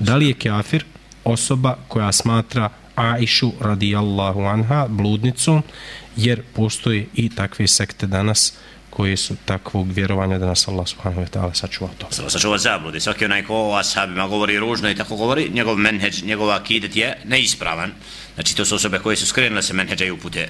Da li je kafir osoba koja smatra Aishu radijallahu anha bludnicom, jer postoje i takve sekte danas koje su takvog vjerovanja da nas Allah subhanahu wa ta'ala sačuva to. Samo sačuva zabludi. Svaki onaj ko o ashabima govori ružno i tako govori, njegov menheđ, njegov akidet je neispravan. Znači to su osobe koje su skrenile se menheđa i upute.